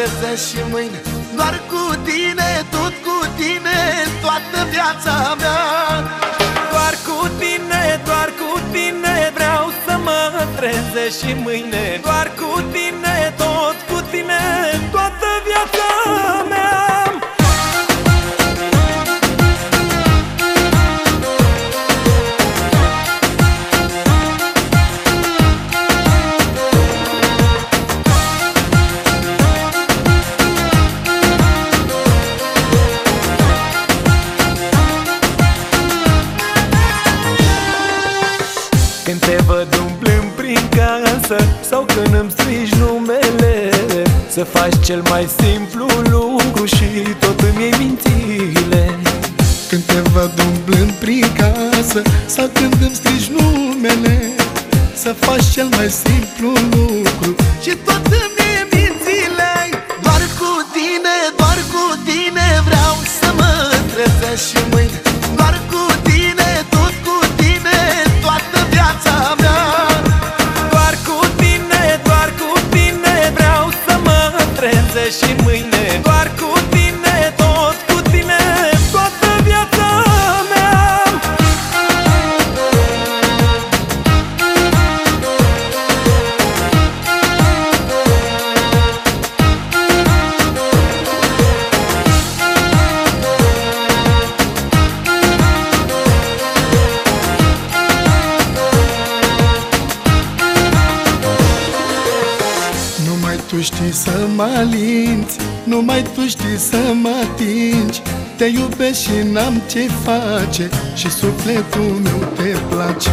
trezesc și mâine Doar cu tine, tot cu tine, toată viața mea. Doar cu tine, doar cu tine Vreau să mă trezesc și mâine. Doar cu tine, tot cu tine te văd umblând prin casă Sau când îmi strigi numele. Să faci cel mai simplu lucru Și tot îmi iei mințile. Când te văd umblând prin casă Sau când îmi strigi numele. Să faci cel mai simplu lucru Și tot îmi iei mințile. Doar cu tine, doar cu tine Vreau să mă trezesc și mâine și mâine Doar cu tine, tu știi să mă alinți Numai tu știi să mă atingi. Te iubesc și n-am ce face Și sufletul meu te place.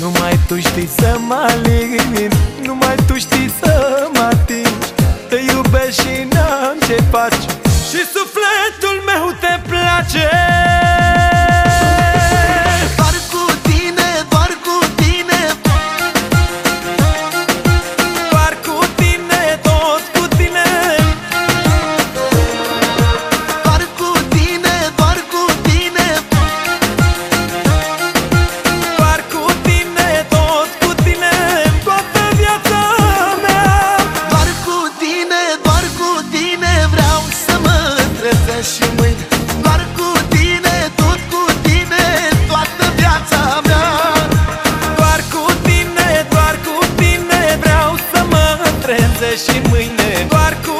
Numai tu știi să mă alin Numai tu știi să mă atingi. Te iubesc și n-am ce faci Și sufletul meu te place și mâine Doar cu tine, tot cu tine Toată viața mea. Doar cu tine, doar cu tine Vreau să mă trezesc și mâine. Doar cu